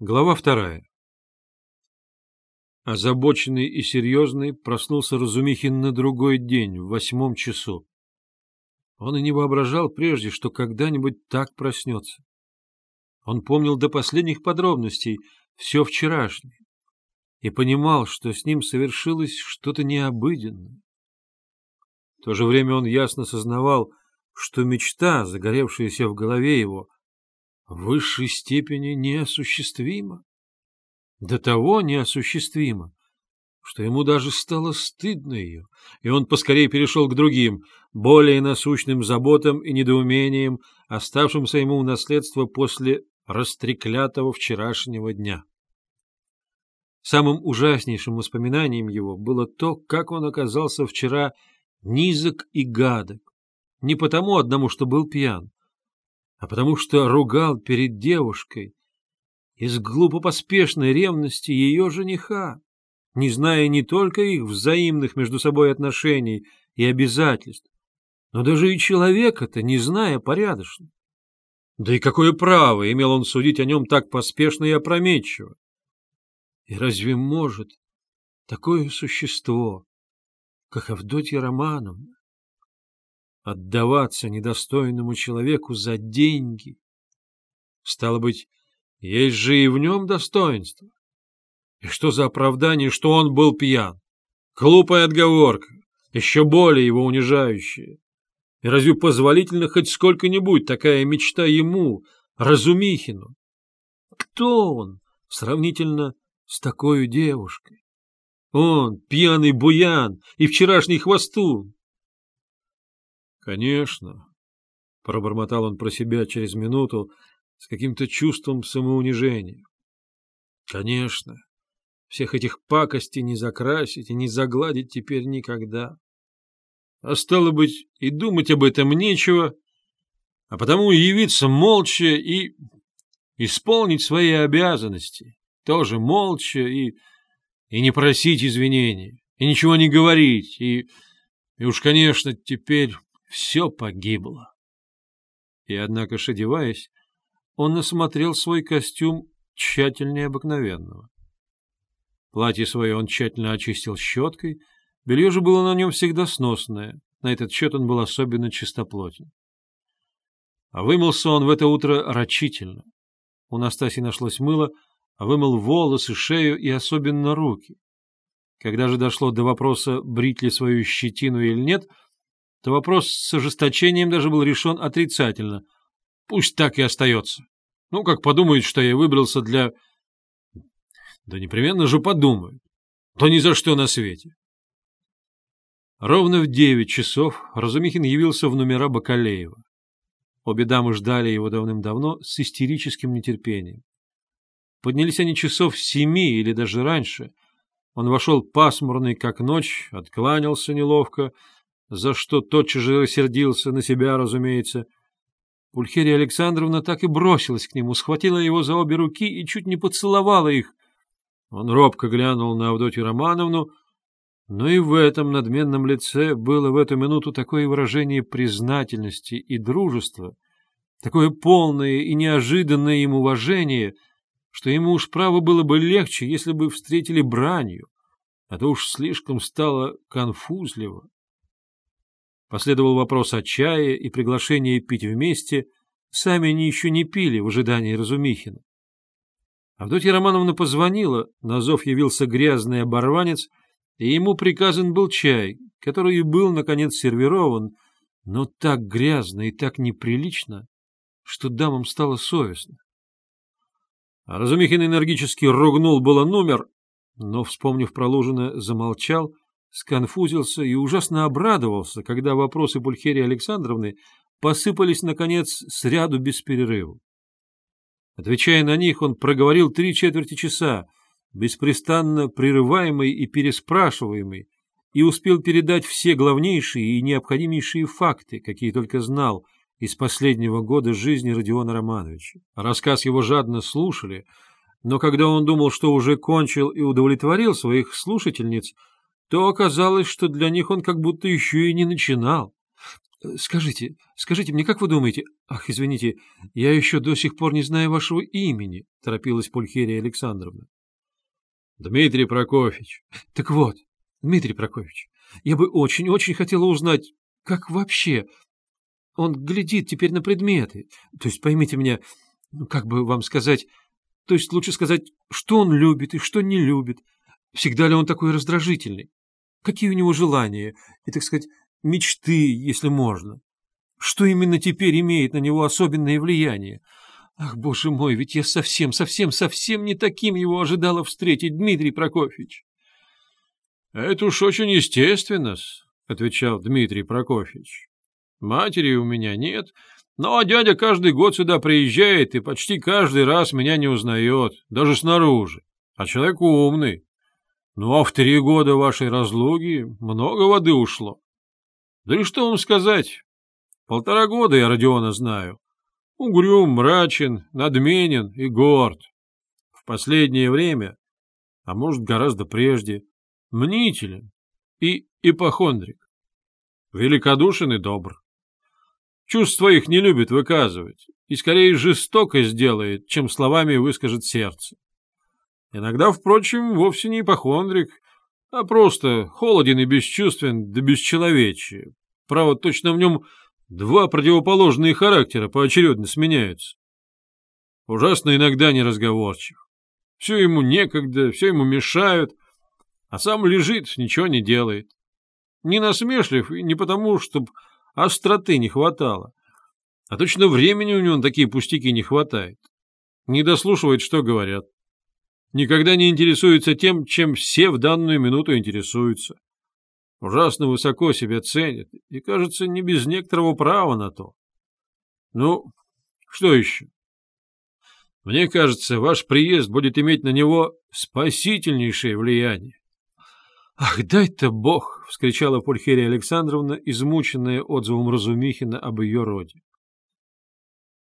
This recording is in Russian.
Глава вторая. Озабоченный и серьезный проснулся Разумихин на другой день, в восьмом часу. Он и не воображал прежде, что когда-нибудь так проснется. Он помнил до последних подробностей все вчерашнее и понимал, что с ним совершилось что-то необыденное. В то же время он ясно сознавал, что мечта, загоревшаяся в голове его, в высшей степени неосуществима. До того неосуществима, что ему даже стало стыдно ее, и он поскорее перешел к другим, более насущным заботам и недоумениям, оставшимся ему в наследство после растреклятого вчерашнего дня. Самым ужаснейшим воспоминанием его было то, как он оказался вчера низок и гадок, не потому одному, что был пьян, а потому что ругал перед девушкой из глупопоспешной ревности ее жениха, не зная не только их взаимных между собой отношений и обязательств, но даже и человека-то не зная порядочно. Да и какое право имел он судить о нем так поспешно и опрометчиво? И разве может такое существо, как Авдотья Романовна, отдаваться недостойному человеку за деньги. Стало быть, есть же и в нем достоинство. И что за оправдание, что он был пьян? Глупая отговорка, еще более его унижающая. И разве позволительно хоть сколько-нибудь такая мечта ему, Разумихину? Кто он сравнительно с такой девушкой? Он, пьяный буян и вчерашний хвостун. Конечно, — пробормотал он про себя через минуту с каким-то чувством самоунижения. Конечно, всех этих пакостей не закрасить и не загладить теперь никогда. А стало быть, и думать об этом нечего, а потому явиться молча и исполнить свои обязанности, тоже молча и, и не просить извинений, и ничего не говорить, и, и уж, конечно, теперь все погибло. И, однако, одеваясь, он осмотрел свой костюм тщательнее обыкновенного. Платье свое он тщательно очистил щеткой, белье же было на нем всегда сносное, на этот счет он был особенно чистоплотен. А вымылся он в это утро рачительно. У Настасьи нашлось мыло, а вымыл волосы, шею и особенно руки. Когда же дошло до вопроса, брить ли свою щетину или нет — то вопрос с ожесточением даже был решен отрицательно. Пусть так и остается. Ну, как подумают, что я выбрался для... Да непременно же подумают. Да ни за что на свете. Ровно в девять часов Разумихин явился в номера Бакалеева. Обе дамы ждали его давным-давно с истерическим нетерпением. Поднялись они часов семи или даже раньше. Он вошел пасмурный, как ночь, откланялся неловко, за что тотчас же рассердился на себя, разумеется. Пульхерия Александровна так и бросилась к нему, схватила его за обе руки и чуть не поцеловала их. Он робко глянул на Авдотью Романовну, но и в этом надменном лице было в эту минуту такое выражение признательности и дружества, такое полное и неожиданное им уважение, что ему уж право было бы легче, если бы встретили бранью, а то уж слишком стало конфузливо. Последовал вопрос о чае и приглашение пить вместе. Сами они еще не пили в ожидании Разумихина. Авдотья Романовна позвонила, на зов явился грязный оборванец, и ему приказан был чай, который и был, наконец, сервирован, но так грязно и так неприлично, что дамам стало совестно. А Разумихин энергически ругнул было номер, но, вспомнив про замолчал сконфузился и ужасно обрадовался, когда вопросы Пульхерии Александровны посыпались, наконец, с ряду без перерыва. Отвечая на них, он проговорил три четверти часа, беспрестанно прерываемый и переспрашиваемый, и успел передать все главнейшие и необходимейшие факты, какие только знал из последнего года жизни Родиона Романовича. Рассказ его жадно слушали, но когда он думал, что уже кончил и удовлетворил своих слушательниц, то оказалось, что для них он как будто еще и не начинал. — Скажите, скажите мне, как вы думаете... Ах, извините, я еще до сих пор не знаю вашего имени, — торопилась Пульхерия Александровна. — Дмитрий Прокофьевич. — Так вот, Дмитрий Прокофьевич, я бы очень-очень хотела узнать, как вообще... Он глядит теперь на предметы. То есть, поймите меня, ну, как бы вам сказать... То есть, лучше сказать, что он любит и что не любит. Всегда ли он такой раздражительный? Какие у него желания и, так сказать, мечты, если можно? Что именно теперь имеет на него особенное влияние? Ах, боже мой, ведь я совсем, совсем, совсем не таким его ожидала встретить, Дмитрий Прокофьевич. — Это уж очень естественно, — отвечал Дмитрий Прокофьевич. — Матери у меня нет, но дядя каждый год сюда приезжает и почти каждый раз меня не узнает, даже снаружи. А человек умный. Ну, а в три года вашей разлуги много воды ушло. Да и что вам сказать? Полтора года я Родиона знаю. Угрюм, мрачен, надменен и горд. В последнее время, а может, гораздо прежде, мнителен и ипохондрик. Великодушен и добр. Чувств своих не любит выказывать и скорее жестоко сделает, чем словами выскажет сердце. Иногда, впрочем, вовсе не ипохондрик, а просто холоден и бесчувствен да бесчеловечие. Право, точно в нем два противоположные характера поочередно сменяются. Ужасно иногда неразговорчив. Все ему некогда, все ему мешают, а сам лежит, ничего не делает. Не насмешлив и не потому, чтобы остроты не хватало, а точно времени у него на такие пустяки не хватает. Не дослушивает, что говорят никогда не интересуется тем, чем все в данную минуту интересуются. Ужасно высоко себя ценит и, кажется, не без некоторого права на то. Ну, что еще? Мне кажется, ваш приезд будет иметь на него спасительнейшее влияние. — Ах, дай-то бог! — вскричала Пульхерия Александровна, измученная отзывом Разумихина об ее роде.